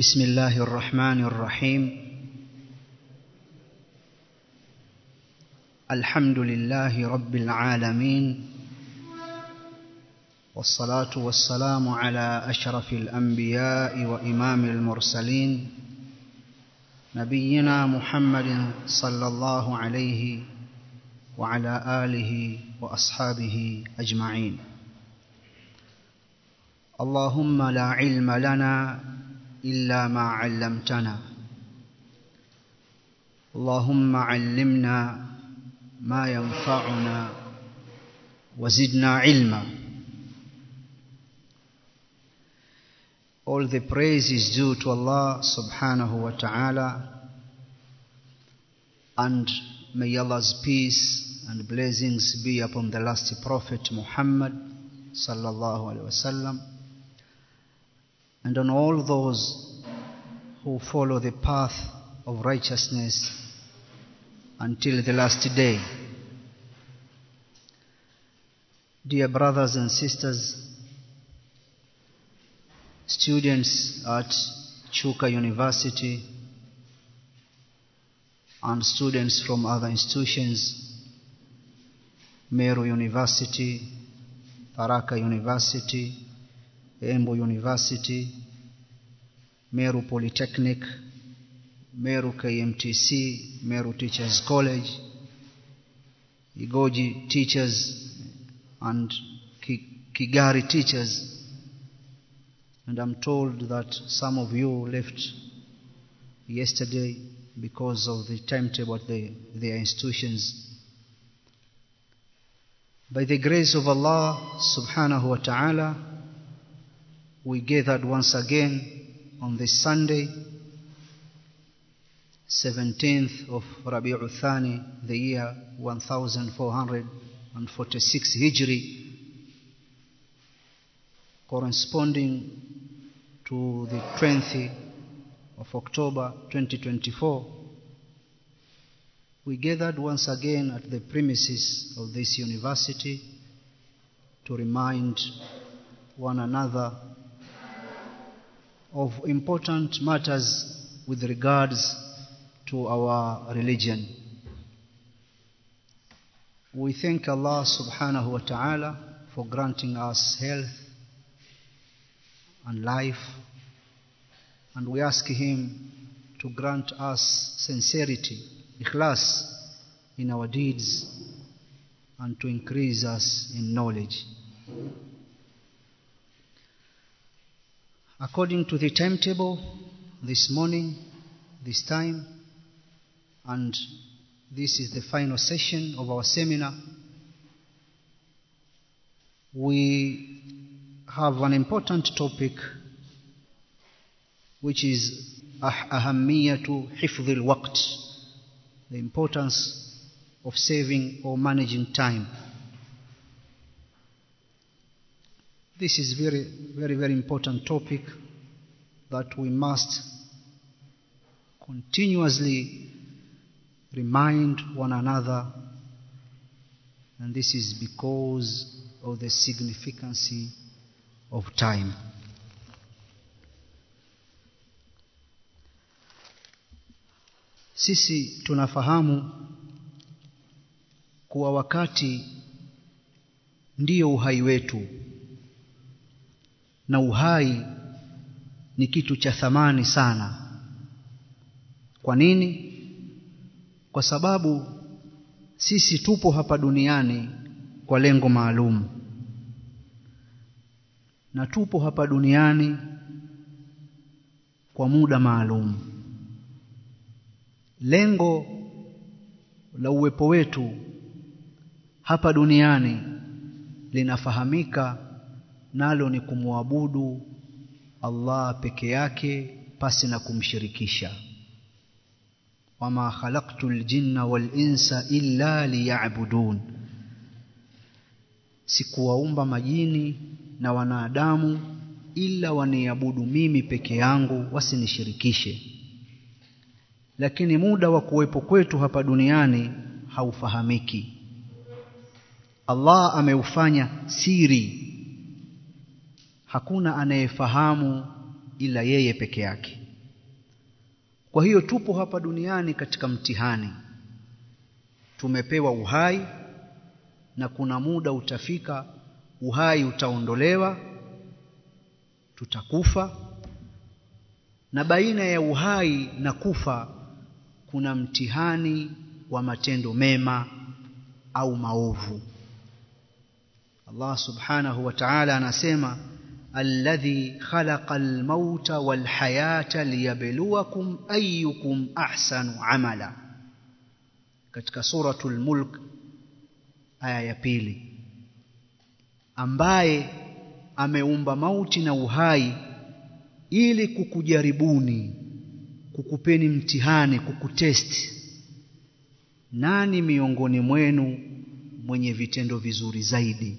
بسم الله الرحمن الرحيم. الحمد لله رب العالمين والصلاة والسلام على أشرف الأنبياء وإمام المرسلين نبينا محمد صلى الله عليه وعلى آله وأصحابه أجمعين. اللهم لا علم لنا إلا ما علمتنا اللهم علمنا ما ينفعنا وزدنا علما All the praise is due to Allah subhanahu wa ta'ala and may Allah's peace and blessings be upon the last prophet Muhammad sallallahu alaihi wasallam and on all those who follow the path of righteousness until the last day. Dear brothers and sisters, students at Chuka University and students from other institutions, Meru University, Tharaka University, Embu University, Meru Polytechnic, Meru KMTC, Meru Teachers College, Igoji Teachers and Kigari Teachers. And I'm told that some of you left yesterday because of the timetable at the, their institutions. By the grace of Allah subhanahu wa ta'ala, we gathered once again on this Sunday, 17th of Rabi'u Thani, the year 1446 Hijri, corresponding to the 20th of October 2024. We gathered once again at the premises of this university to remind one another of important matters with regards to our religion. We thank Allah subhanahu wa ta'ala for granting us health and life, and we ask Him to grant us sincerity, ikhlas in our deeds, and to increase us in knowledge. According to the timetable this morning, this time, and this is the final session of our seminar. We have an important topic which is ahamiyatu hifdhil waqt the importance of saving or managing time. This is very, very, very important topic that we must continuously remind one another, and this is because of the significance of time. Sisi tunafahamu kuwa wakati ndiyo uhai wetu na uhai ni kitu cha thamani sana. Kwa nini? Kwa sababu sisi tupo hapa duniani kwa lengo maalum, na tupo hapa duniani kwa muda maalum. Lengo la uwepo wetu hapa duniani linafahamika nalo ni kumwabudu Allah peke yake pasi na kumshirikisha. Wama khalaqtul jinna wal insa illa liya'budun. Sikuwaumba majini na wanadamu ila waniabudu mimi peke yangu wasinishirikishe. Lakini muda wa kuwepo kwetu hapa duniani haufahamiki. Allah ameufanya siri hakuna anayefahamu ila yeye peke yake. Kwa hiyo tupo hapa duniani katika mtihani. Tumepewa uhai na kuna muda utafika uhai utaondolewa tutakufa na baina ya uhai na kufa kuna mtihani wa matendo mema au maovu. Allah subhanahu wa ta'ala anasema alladhi khalaqa almauta walhayata liyabluwakum ayyukum ahsanu amala katika suratul mulk aya ya pili ambaye ameumba mauti na uhai ili kukujaribuni kukupeni mtihani kukutesti nani miongoni mwenu mwenye vitendo vizuri zaidi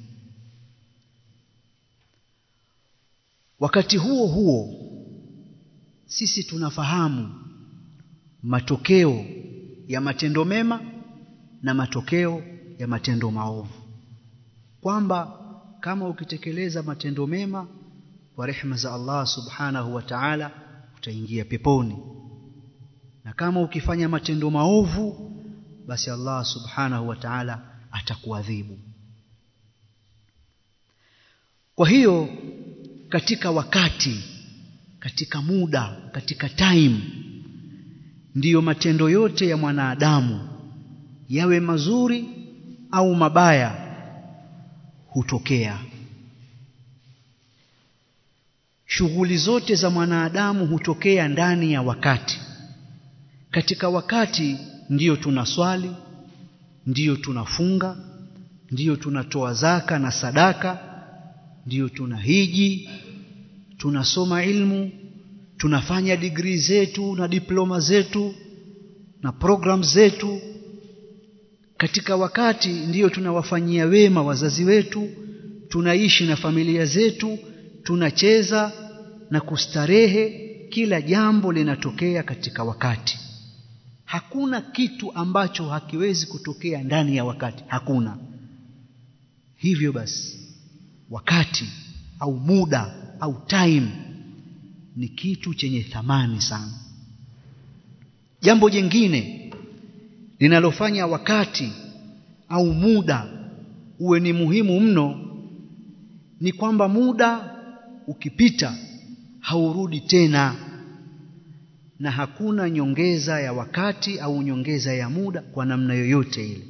wakati huo huo sisi tunafahamu matokeo ya matendo mema na matokeo ya matendo maovu. Kwamba kama ukitekeleza matendo mema kwa rehema za Allah subhanahu wa ta'ala utaingia peponi. Na kama ukifanya matendo maovu basi Allah subhanahu wa ta'ala atakuadhibu. Kwa hiyo katika wakati katika muda katika time. Ndiyo matendo yote ya mwanadamu yawe mazuri au mabaya hutokea. Shughuli zote za mwanadamu hutokea ndani ya wakati. Katika wakati ndiyo tunaswali ndiyo tunafunga ndiyo tunatoa zaka na sadaka ndiyo tunahiji tunasoma ilmu tunafanya digrii zetu na diploma zetu na program zetu. Katika wakati ndiyo tunawafanyia wema wazazi wetu tunaishi na familia zetu tunacheza na kustarehe kila jambo linatokea katika wakati. Hakuna kitu ambacho hakiwezi kutokea ndani ya wakati hakuna. Hivyo basi wakati au muda au time ni kitu chenye thamani sana. Jambo jingine linalofanya wakati au muda uwe ni muhimu mno ni kwamba muda ukipita haurudi tena na hakuna nyongeza ya wakati au nyongeza ya muda kwa namna yoyote ile.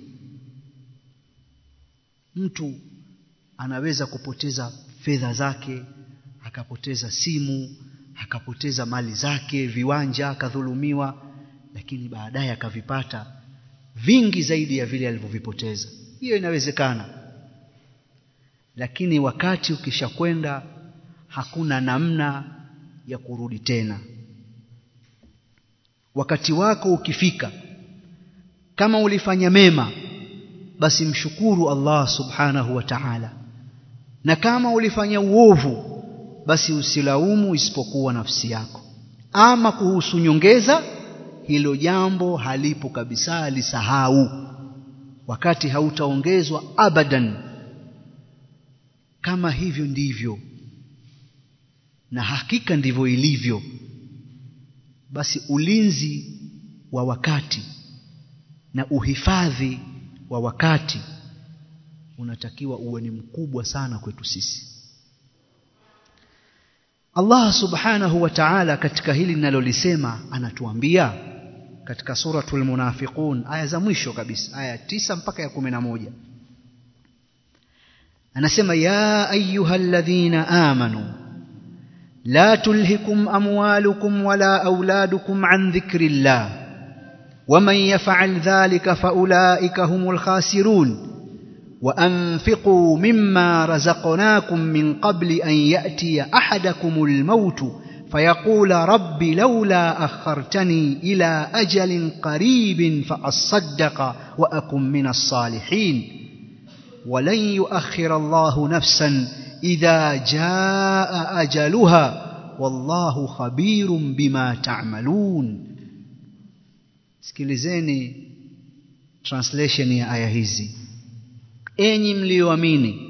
Mtu anaweza kupoteza fedha zake akapoteza simu akapoteza mali zake viwanja akadhulumiwa lakini baadaye akavipata vingi zaidi ya vile alivyovipoteza. Hiyo inawezekana. Lakini wakati ukishakwenda hakuna namna ya kurudi tena. Wakati wako ukifika kama ulifanya mema basi mshukuru Allah subhanahu wa ta'ala na kama ulifanya uovu basi usilaumu isipokuwa nafsi yako. Ama kuhusu nyongeza hilo jambo halipo kabisa lisahau. Wakati hautaongezwa abadan. Kama hivyo ndivyo na hakika ndivyo ilivyo basi ulinzi wa wakati na uhifadhi wa wakati unatakiwa uwe ni mkubwa sana kwetu sisi Allah subhanahu wa ta'ala katika hili ninalolisema anatuambia katika suratul munafiqun aya za mwisho kabisa aya tisa mpaka ya kumi na moja anasema ya ayyuhalladhina amanu la tulhikum amwalukum wala auladukum an dhikrillah ومن يفعل ذلك فأولئك هم الخاسرون وأنفقوا مما رزقناكم من قبل أن يأتي أحدكم الموت فيقول رب لولا أخرتني إلى أجل قريب فأصدق وأكن من الصالحين. ولن يؤخر الله نفسا إذا جاء أجلها والله خبير بما تعملون. Sikilizeni translation ya aya enyi mlioamini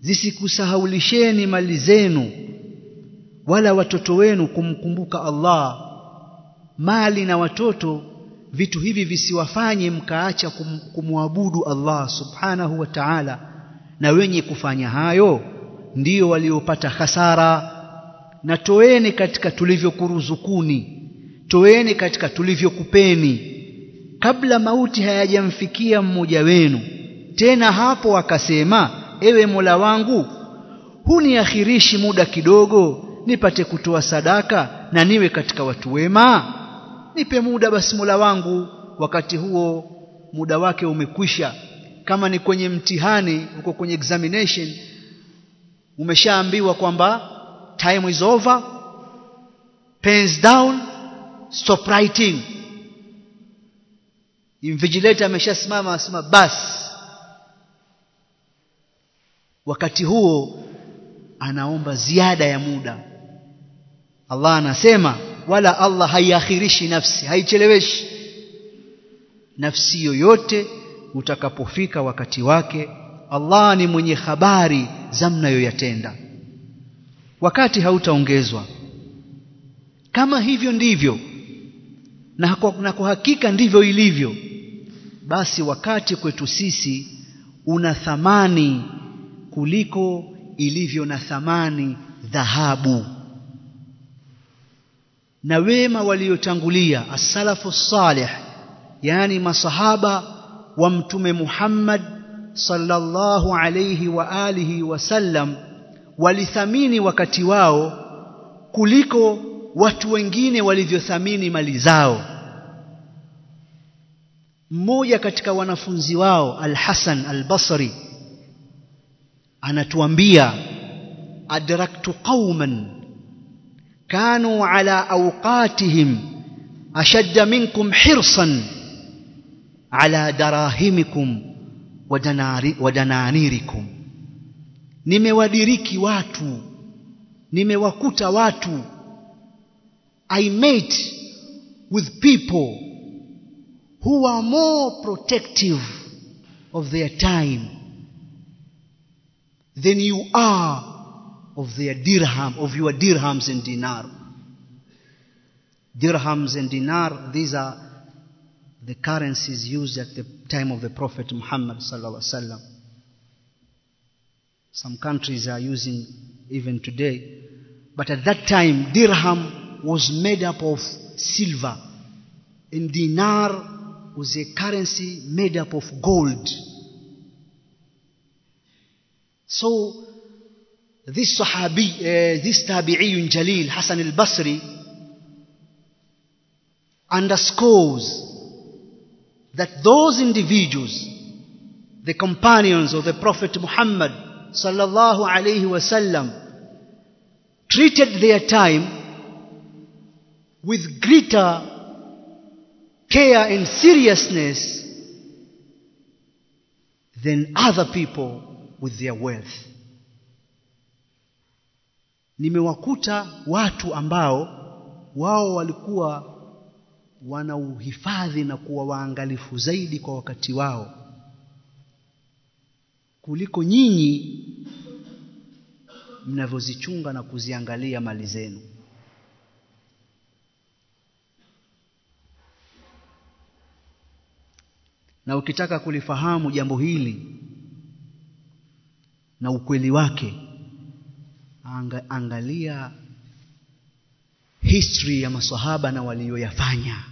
zisikusahaulisheni mali zenu wala watoto wenu kumkumbuka Allah. Mali na watoto vitu hivi visiwafanye mkaacha kum, kumwabudu Allah subhanahu wa ta'ala. Na wenye kufanya hayo ndiyo waliopata hasara na toeni katika tulivyokuruzukuni toeni katika tulivyokupeni. Kabla mauti hayajamfikia mmoja wenu tena hapo akasema ewe Mola wangu huniakhirishi muda kidogo nipate kutoa sadaka na niwe katika watu wema? Nipe muda basi Mola wangu. Wakati huo muda wake umekwisha. Kama ni kwenye mtihani uko kwenye examination umeshaambiwa kwamba time is over pens down stop writing. Invigilator ameshasimama asema basi wakati huo anaomba ziada ya muda. Allah anasema wala Allah haiakhirishi nafsi haicheleweshi. Nafsi yoyote utakapofika wakati wake Allah ni mwenye habari za mnayoyatenda. Wakati hautaongezwa. Kama hivyo ndivyo na na kwa hakika ndivyo ilivyo basi wakati kwetu sisi una thamani kuliko ilivyo na thamani dhahabu. Na wema waliotangulia as-salafu salih yani masahaba wa mtume Muhammad sallallahu alayhi wa alihi wasallam walithamini wakati wao kuliko watu wengine walivyothamini mali zao. Mmoja katika wanafunzi wao Al-Hasan Al-Basri anatuambia adraktu qauman kanu ala awqatihim ashadda minkum hirsan ala darahimikum wa dananirikum. Nimewadiriki watu nimewakuta watu i met with people who are more protective of their time than you are of their dirham of your dirhams and dinar. Dirhams and dinar these are the currencies used at the time of the prophet muhammad sallallahu some countries are using even today but at that time dirham was made up of silver and dinar was a currency made up of gold so this sahabi uh, this tabi'i jalil Hassan al-Basri underscores that those individuals the companions of the prophet Muhammad sallallahu alayhi wasallam treated their time with greater care and seriousness than other people with their wealth. Nimewakuta watu ambao wao walikuwa wana uhifadhi na kuwa waangalifu zaidi kwa wakati wao kuliko nyinyi mnavyozichunga na kuziangalia mali zenu. Na ukitaka kulifahamu jambo hili na ukweli wake. Anga, angalia history ya maswahaba na walioyafanya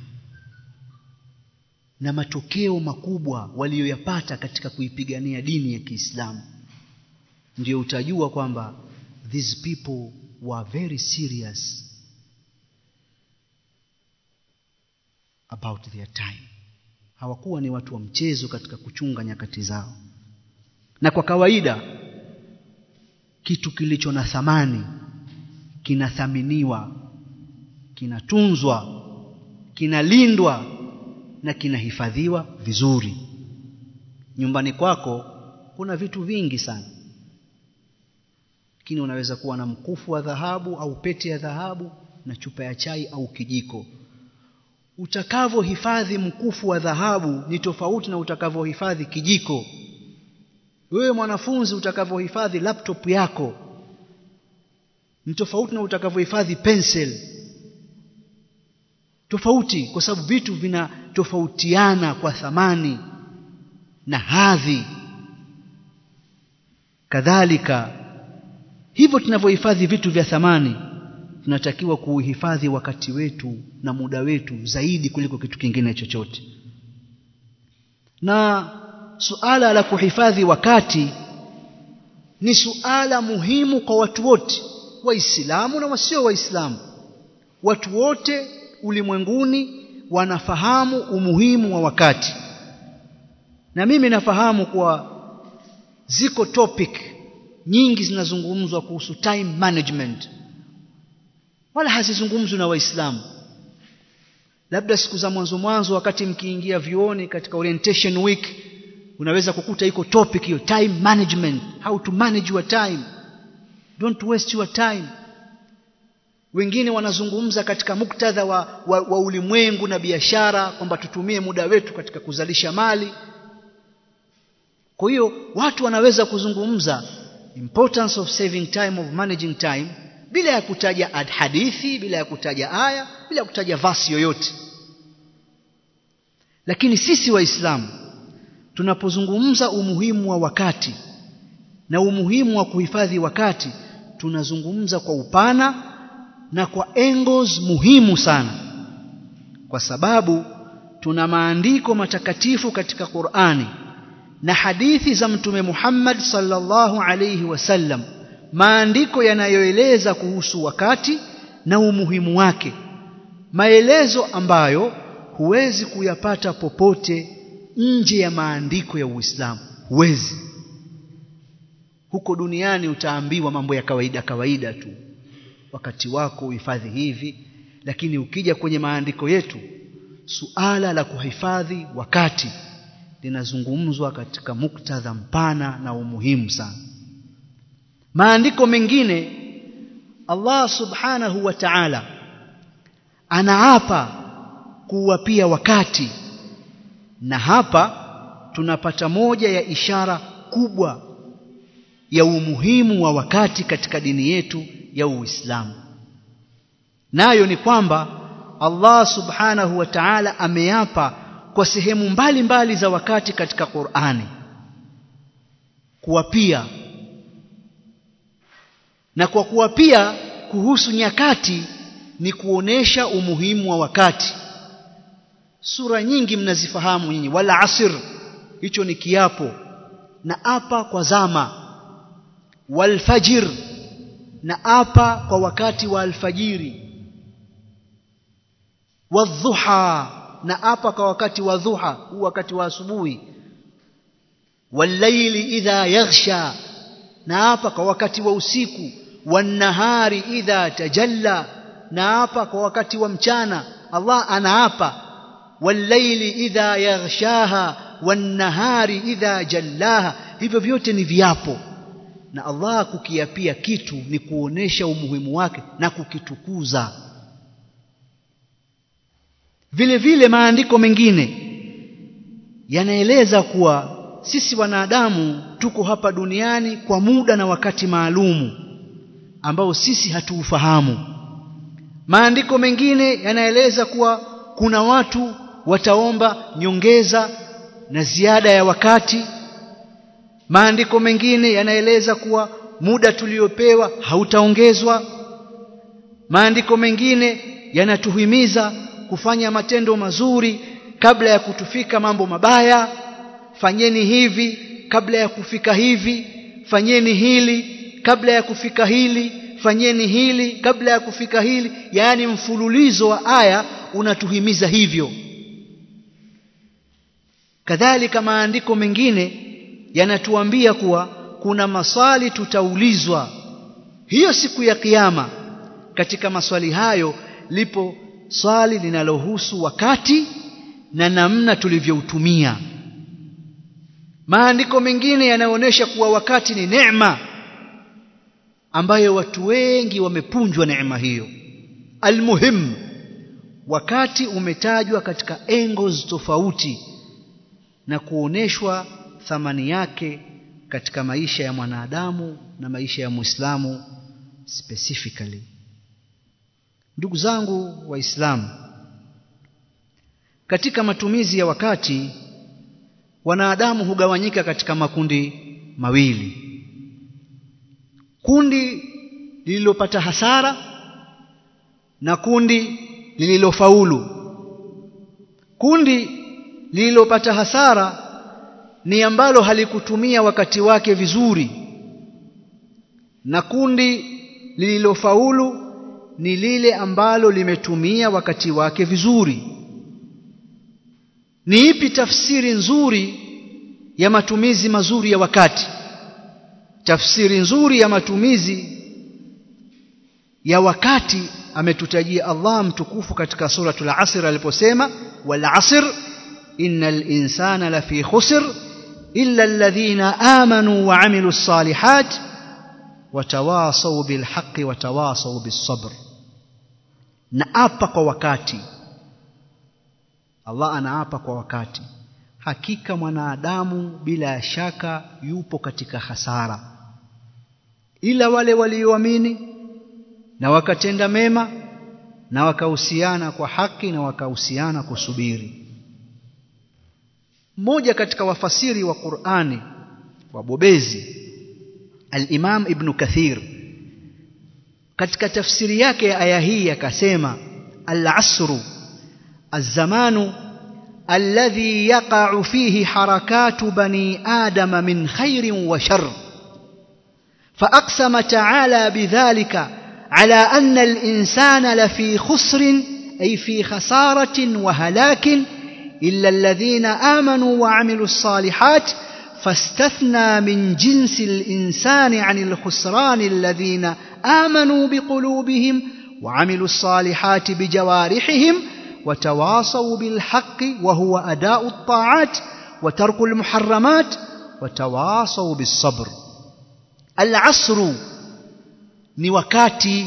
na matokeo makubwa walioyapata katika kuipigania dini ya Kiislamu. Ndio utajua kwamba these people were very serious about their time. Hawakuwa ni watu wa mchezo katika kuchunga nyakati zao. Na kwa kawaida kitu kilicho na thamani kinathaminiwa kinatunzwa kinalindwa na kinahifadhiwa vizuri. Nyumbani kwako kuna vitu vingi sana. Lakini unaweza kuwa na mkufu wa dhahabu au pete ya dhahabu na chupa ya chai au kijiko. Utakavyohifadhi mkufu wa dhahabu ni tofauti na utakavyohifadhi kijiko wewe mwanafunzi utakavyohifadhi laptop yako ni tofauti na utakavyohifadhi pencil. Tofauti kwa sababu vitu vinatofautiana kwa thamani na hadhi. Kadhalika hivyo tunavyohifadhi vitu vya thamani tunatakiwa kuuhifadhi wakati wetu na muda wetu zaidi kuliko kitu kingine chochote. Na suala la kuhifadhi wakati ni suala muhimu kwa watu wote waislamu na wasio waislamu. Watu wote ulimwenguni wanafahamu umuhimu wa wakati. Na mimi nafahamu kuwa ziko topic nyingi zinazungumzwa kuhusu time management. Wala hazizungumzwi na waislamu. Labda siku za mwanzo mwanzo wakati mkiingia vioni katika orientation week unaweza kukuta iko topic hiyo time management how to manage your time. Don't waste your time. Wengine wanazungumza katika muktadha wa, wa, wa ulimwengu na biashara kwamba tutumie muda wetu katika kuzalisha mali. Kwa hiyo watu wanaweza kuzungumza importance of saving time of managing time bila ya kutaja hadithi bila ya kutaja aya bila ya kutaja vasi yoyote. Lakini sisi waislamu tunapozungumza umuhimu wa wakati na umuhimu wa kuhifadhi wakati tunazungumza kwa upana na kwa angles muhimu sana. Kwa sababu tuna maandiko matakatifu katika Qur'ani na hadithi za mtume Muhammad sallallahu alayhi wasallam maandiko yanayoeleza kuhusu wakati na umuhimu wake maelezo ambayo huwezi kuyapata popote nje ya maandiko ya Uislamu. Huwezi. Huko duniani utaambiwa mambo ya kawaida kawaida tu. Wakati wako uhifadhi hivi lakini ukija kwenye maandiko yetu suala la kuhifadhi wakati linazungumzwa katika muktadha mpana na umuhimu sana. Maandiko mengine Allah subhanahu wa ta'ala anaapa kuwapia wakati na hapa tunapata moja ya ishara kubwa ya umuhimu wa wakati katika dini yetu ya Uislamu. Nayo ni kwamba Allah subhanahu wa ta'ala ameapa kwa sehemu mbalimbali mbali za wakati katika Qur'ani kuwapia. Na kwa kuwapia kuhusu nyakati ni kuonesha umuhimu wa wakati sura nyingi mnazifahamu nyinyi. Wala asr hicho ni kiapo. Na apa kwa zama. Walfajir na apa kwa wakati wa alfajiri. Wadhuha na apa kwa wakati wa dhuha huu wakati wa asubuhi. Walaili idha yaghsha na apa kwa wakati wa usiku. Wanahari idha tajalla na apa kwa wakati wa mchana. Allah anaapa wallaili idha yaghshaha wanahari idha jallaha hivyo vyote ni viapo. Na Allah kukiapia kitu ni kuonesha umuhimu wake na kukitukuza. Vile vile maandiko mengine yanaeleza kuwa sisi wanadamu tuko hapa duniani kwa muda na wakati maalumu ambao sisi hatuufahamu. Maandiko mengine yanaeleza kuwa kuna watu wataomba nyongeza na ziada ya wakati. Maandiko mengine yanaeleza kuwa muda tuliopewa hautaongezwa. Maandiko mengine yanatuhimiza kufanya matendo mazuri kabla ya kutufika mambo mabaya. Fanyeni hivi kabla ya kufika hivi fanyeni hili kabla ya kufika hili fanyeni hili kabla ya kufika hili. Yaani mfululizo wa aya unatuhimiza hivyo kadhalika maandiko mengine yanatuambia kuwa kuna maswali tutaulizwa. Hiyo siku ya kiyama katika maswali hayo lipo swali linalohusu wakati na namna tulivyoutumia. Maandiko mengine yanaonyesha kuwa wakati ni neema ambayo watu wengi wamepunjwa neema hiyo. Almuhim wakati umetajwa katika engo tofauti na kuoneshwa thamani yake katika maisha ya mwanadamu na maisha ya Muislamu specifically. Ndugu zangu waislamu katika matumizi ya wakati wanadamu hugawanyika katika makundi mawili. Kundi lililopata hasara na kundi lililofaulu. Kundi lililopata hasara ni ambalo halikutumia wakati wake vizuri. Na kundi lililofaulu ni lile ambalo limetumia wakati wake vizuri. Ni ipi tafsiri nzuri ya matumizi mazuri ya wakati? Tafsiri nzuri ya matumizi ya wakati ametutajia Allah mtukufu katika suratul asr aliposema wal asr innal insana lafi khusr illa alladhina amanu wa amilus salihat watawasaw bil haqqi watawasaw bis sabr na apa kwa wakati Allah anaapa kwa wakati hakika mwanadamu bila shaka yupo katika hasara ila wale walioamini na wakatenda mema na wakahusiana kwa haki na wakahusiana kusubiri mmoja katika wafasiri wa Qur'ani wabobezi al-Imam Ibn Kathir katika tafsiri yake ya aya hii akasema al-asru الزمان الذي يقع فيه حركات بني آدم من خير وشر فأقسم تعالى بذلك على أن الإنسان لفي خسر أي في خسارة وهلاك إلا الذين آمنوا وعملوا الصالحات فاستثنى من جنس الإنسان عن الخسران الذين آمنوا بقلوبهم وعملوا الصالحات بجوارحهم وتواصوا بالحق وهو أداء الطاعات وترك المحرمات وتواصوا بالصبر. العصر ni wakati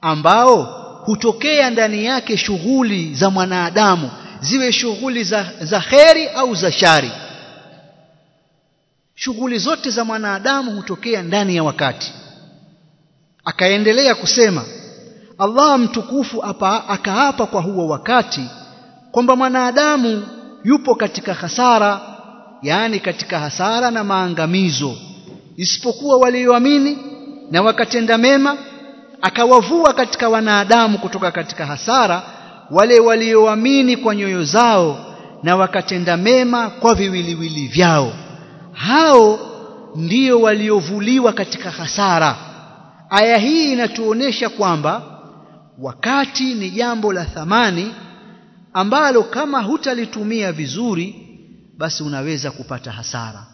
ambao hutokea ndani yake shughuli za mwanadamu. Ziwe shughuli za, za kheri au za shari. Shughuli zote za mwanadamu hutokea ndani ya wakati. Akaendelea kusema Allah mtukufu apa, akaapa kwa huo wakati kwamba mwanadamu yupo katika hasara yani katika hasara na maangamizo. Isipokuwa walioamini na wakatenda mema akawavua katika wanadamu kutoka katika hasara wale walioamini kwa nyoyo zao na wakatenda mema kwa viwiliwili vyao. Hao ndio waliovuliwa katika hasara. Aya hii inatuonesha kwamba wakati ni jambo la thamani ambalo kama hutalitumia vizuri basi unaweza kupata hasara.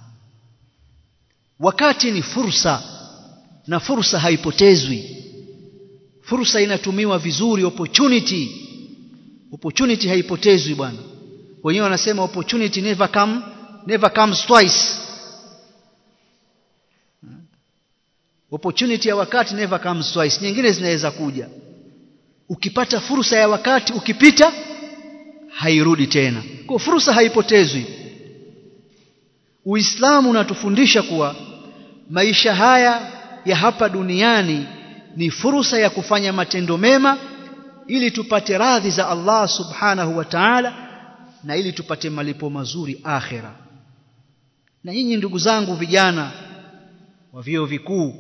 Wakati ni fursa na fursa haipotezwi. Fursa inatumiwa vizuri opportunity opportunity haipotezwi bwana. Wenyewe wanasema opportunity never come never comes twice. Opportunity ya wakati never comes twice. Nyingine zinaweza kuja. Ukipata fursa ya wakati ukipita hairudi tena. Kwa fursa haipotezwi. Uislamu unatufundisha kuwa maisha haya ya hapa duniani ni fursa ya kufanya matendo mema ili tupate radhi za Allah subhanahu wa ta'ala na ili tupate malipo mazuri akhera na nyinyi ndugu zangu vijana wa vio vikuu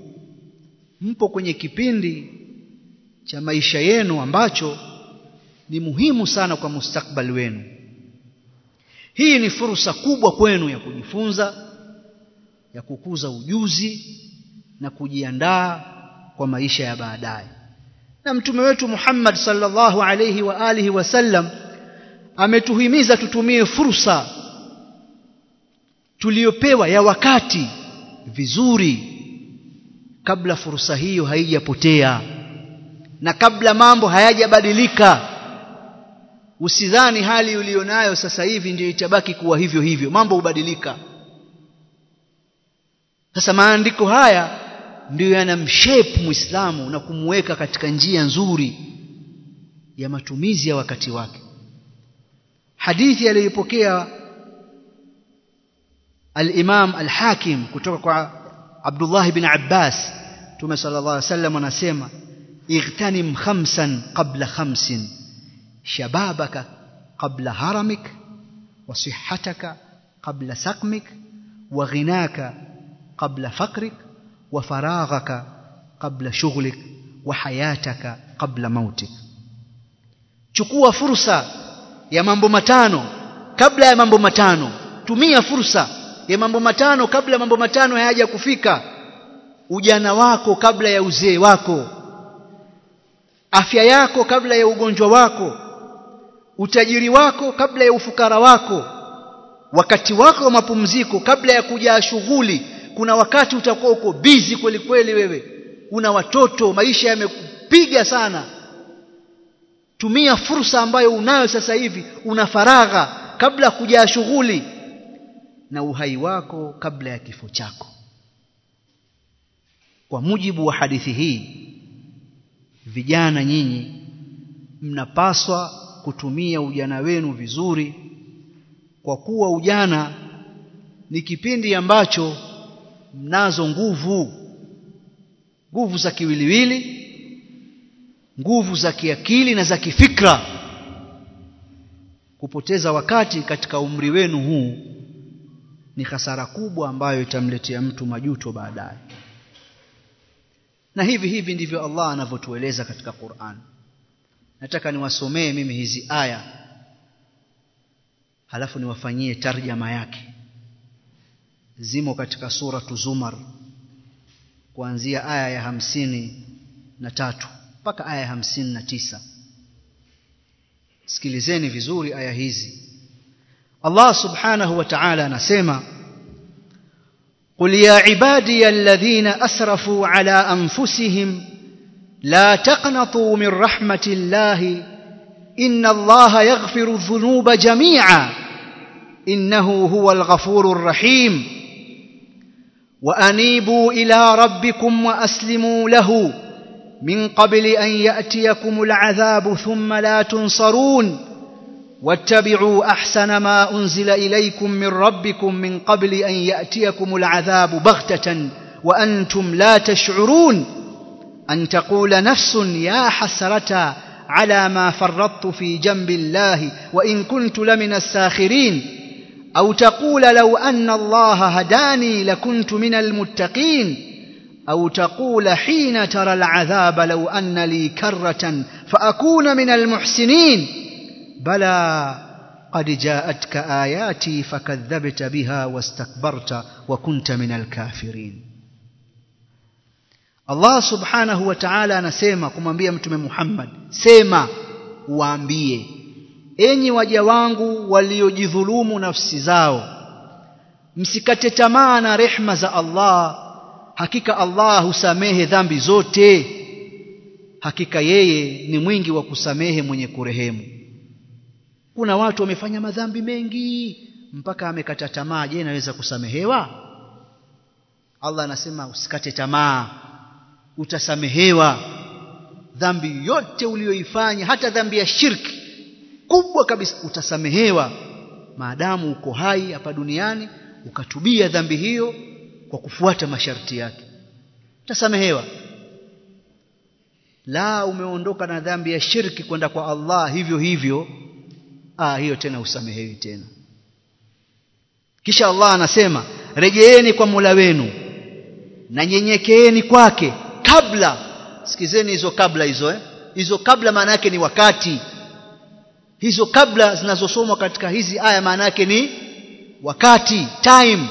mpo kwenye kipindi cha maisha yenu ambacho ni muhimu sana kwa mustakbali wenu. Hii ni fursa kubwa kwenu ya kujifunza ya kukuza ujuzi na kujiandaa kwa maisha ya baadaye na mtume wetu Muhammad sallallahu alayhi wa alihi wasallam ametuhimiza tutumie fursa tuliyopewa ya wakati vizuri kabla fursa hiyo haijapotea. Na kabla mambo hayajabadilika usidhani hali ulionayo sasa hivi ndio itabaki kuwa hivyo hivyo mambo hubadilika. Sasa maandiko haya ndiyo yanamshape muislamu na kumweka katika njia nzuri ya matumizi ya wakati wake hadithi aliyopokea al-Imam al-Hakim kutoka kwa Abdullah ibn Abbas Mtume sallallahu alaihi wasallam anasema igtanim khamsan qabla khamsin shababaka qabla haramik wa sihhataka qabla saqmik wa ghinaka qabla faqrik qabla shughlik wa hayataka qabla mautik. Chukua fursa ya mambo matano kabla ya mambo matano. Tumia fursa ya mambo matano kabla mambo matano hayaja kufika. Ujana wako kabla ya uzee wako. Afya yako kabla ya ugonjwa wako. Utajiri wako kabla ya ufukara wako. Wakati wako wa mapumziko kabla ya kujaa shughuli kuna wakati utakuwa uko busy kweli kweli wewe. Una watoto maisha yamekupiga sana. Tumia fursa ambayo unayo sasa hivi una faragha kabla kujaa shughuli. Na uhai wako kabla ya kifo chako. Kwa mujibu wa hadithi hii vijana nyinyi mnapaswa kutumia ujana wenu vizuri kwa kuwa ujana ni kipindi ambacho mnazo nguvu. Nguvu za kiwiliwili nguvu za kiakili na za kifikra. Kupoteza wakati katika umri wenu huu ni hasara kubwa ambayo itamletea mtu majuto baadaye. Na hivi hivi ndivyo Allah anavyotueleza katika Qur'an. Nataka niwasomee mimi hizi aya halafu niwafanyie tarjama yake zimo katika suratu Zumar kuanzia aya ya hamsini na tatu mpaka aya ya hamsini na tisa sikilizeni vizuri aya hizi Allah subhanahu wa ta'ala anasema قل يا عبادي الذين أسرفوا على أنفسهم لا تقنطوا من رحمة الله إن الله يغفر الذنوب جميعا إنه هو الغفور الرحيم وأنيبوا إلى ربكم وأسلموا له. من قبل أن يأتيكم العذاب ثم لا تنصرون. واتبعوا أحسن ما أنزل إليكم من ربكم من قبل أن يأتيكم العذاب بغتة وأنتم لا تشعرون. أن تقول نفس يا حسرة على ما فرطت في جنب الله وإن كنت لمن الساخرين. أو تقول لو أن الله هداني لكنت من المتقين أو تقول حين ترى العذاب لو أن لي كرة فأكون من المحسنين. بلى قد جاءتك آياتي فكذبت بها واستكبرت وكنت من الكافرين. Allah subhanahu wa ta'ala anasema kumwambia mtume Muhammad sema waambie enyi waja wangu waliojidhulumu nafsi zao msikate tamaa na rehma za Allah. Hakika Allah husamehe dhambi zote. Hakika yeye ni mwingi wa kusamehe mwenye kurehemu. Kuna watu wamefanya madhambi mengi mpaka amekata tamaa. Je naweza kusamehewa? Allah anasema usikate tamaa utasamehewa. Dhambi yote uliyoifanya hata dhambi ya shirki kubwa kabisa. Utasamehewa. Maadamu uko hai hapa duniani ukatubia dhambi hiyo kwa kufuata masharti yake. Utasamehewa. La umeondoka na dhambi ya shirki kwenda kwa Allah hivyo hivyo. Ah hiyo tena usamehewi tena. Kisha Allah anasema rejeeni kwa Mola wenu na nyenyekeeni kwake kabla. Sikizeni hizo kabla hizo eh. Hizo kabla maana yake ni wakati hizo kabla zinazosomwa katika hizi aya maana yake ni wakati time.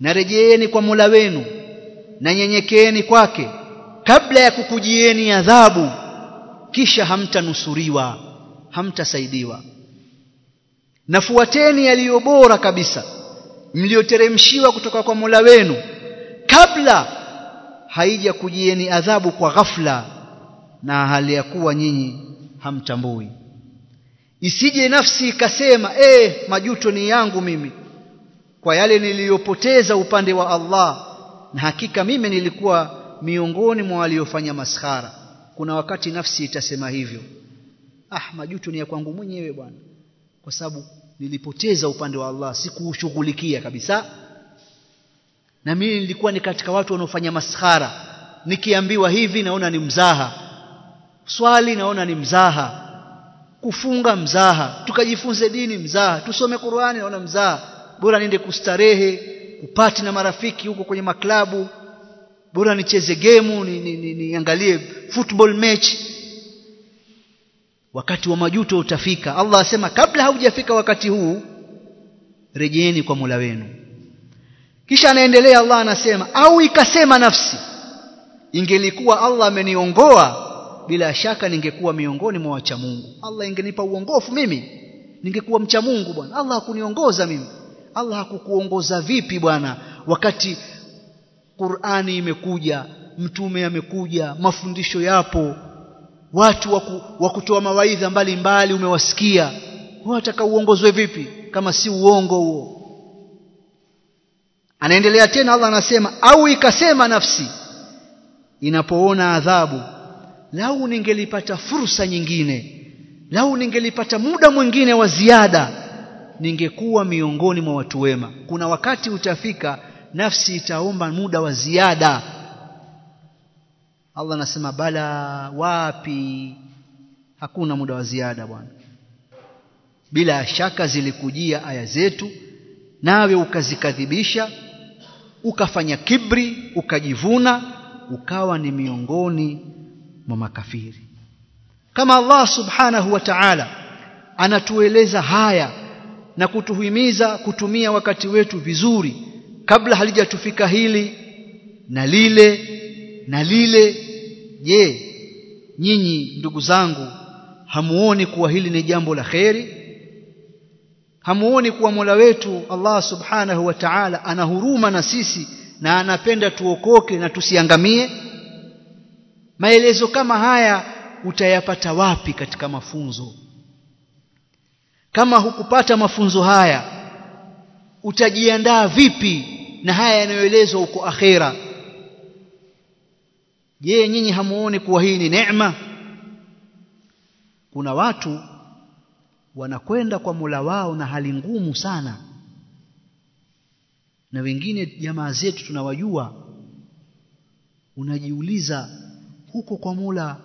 Narejeeni kwa Mola wenu na nyenyekeeni kwake kabla ya kukujieni adhabu kisha hamtanusuriwa hamtasaidiwa. Nafuateni yaliyo bora kabisa mlioteremshiwa kutoka kwa Mola wenu kabla haija kujieni adhabu kwa ghafla na hali ya kuwa nyinyi hamtambui. Isije nafsi ikasema eh majuto ni yangu mimi. Kwa yale niliyopoteza upande wa Allah na hakika mimi nilikuwa miongoni mwa waliofanya maskhara. Kuna wakati nafsi itasema hivyo. Ah majuto ni ya kwangu mwenyewe bwana. Kwa sababu nilipoteza upande wa Allah sikuushughulikia kabisa. Na mimi nilikuwa ni katika watu wanaofanya maskhara. Nikiambiwa hivi naona ni mzaha swali naona ni mzaha. Kufunga mzaha. Tukajifunze dini mzaha. Tusome Qur'ani naona mzaha. Bora niende kustarehe kupati na marafiki huko kwenye maklabu. Bora nicheze gemu niangalie ni, ni, ni football match. Wakati wa majuto utafika. Allah asema kabla haujafika wakati huu rejeeni kwa Mola wenu. Kisha anaendelea Allah anasema au ikasema nafsi ingelikuwa Allah ameniongoa bila shaka ningekuwa miongoni mwa wacha Mungu. Allah ingenipa uongofu mimi. Ningekuwa mcha Mungu bwana. Allah hakuniongoza mimi. Allah hakukuongoza vipi bwana? Wakati Qur'ani imekuja mtume amekuja mafundisho yapo watu wa kutoa mawaidha mbalimbali umewasikia. Wataka uongozwe vipi? Kama si uongo huo. Anaendelea tena Allah anasema au ikasema nafsi inapoona adhabu lau ningelipata fursa nyingine lau ningelipata muda mwingine wa ziada ningekuwa miongoni mwa watu wema. Kuna wakati utafika nafsi itaomba muda wa ziada. Allah anasema bala wapi? Hakuna muda wa ziada bwana. Bila shaka zilikujia aya zetu nawe ukazikadhibisha ukafanya kibri ukajivuna ukawa ni miongoni mwa makafiri. Kama Allah subhanahu wa ta'ala anatueleza haya na kutuhimiza kutumia wakati wetu vizuri kabla halijatufika hili na lile na lile je nyinyi ndugu zangu hamuoni kuwa hili ni jambo la kheri? Hamuoni kuwa Mola wetu Allah subhanahu wa ta'ala ana huruma na sisi na anapenda tuokoke na tusiangamie maelezo kama haya utayapata wapi katika mafunzo? Kama hukupata mafunzo haya utajiandaa vipi na haya yanayoelezwa huko akhera? Je nyinyi hamuoni kuwa hii ni neema? Kuna watu wanakwenda kwa Mola wao na hali ngumu sana. Na wengine jamaa zetu tunawajua unajiuliza huko kwa mula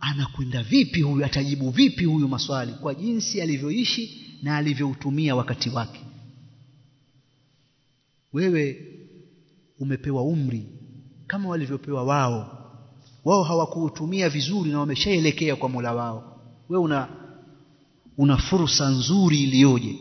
anakwenda vipi huyu atajibu vipi huyu maswali kwa jinsi alivyoishi na alivyoutumia wakati wake. Wewe umepewa umri kama walivyopewa wao. Wao hawakuutumia vizuri na wameshaelekea kwa Mola wao. Wewe una una fursa nzuri iliyoje